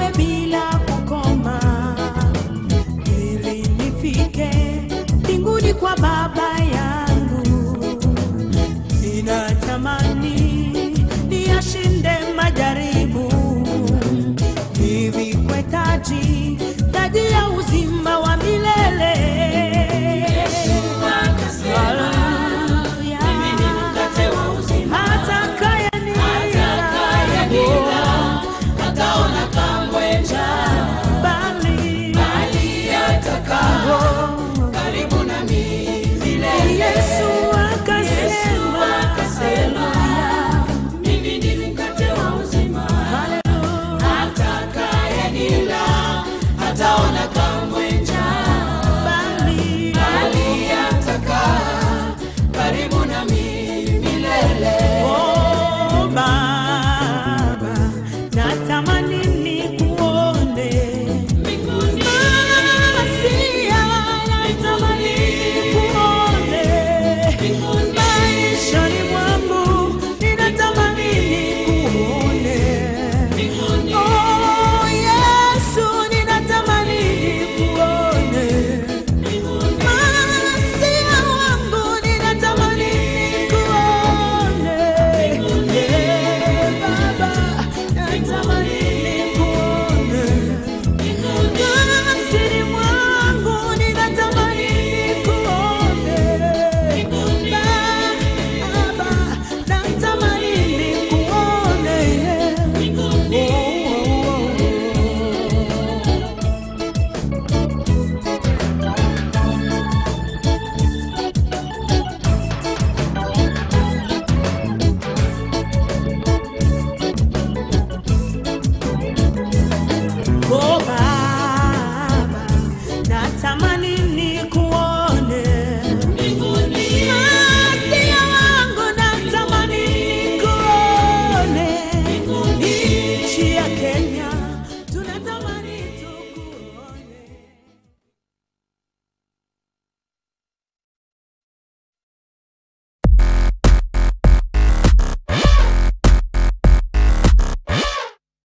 Bye. kukoma. money.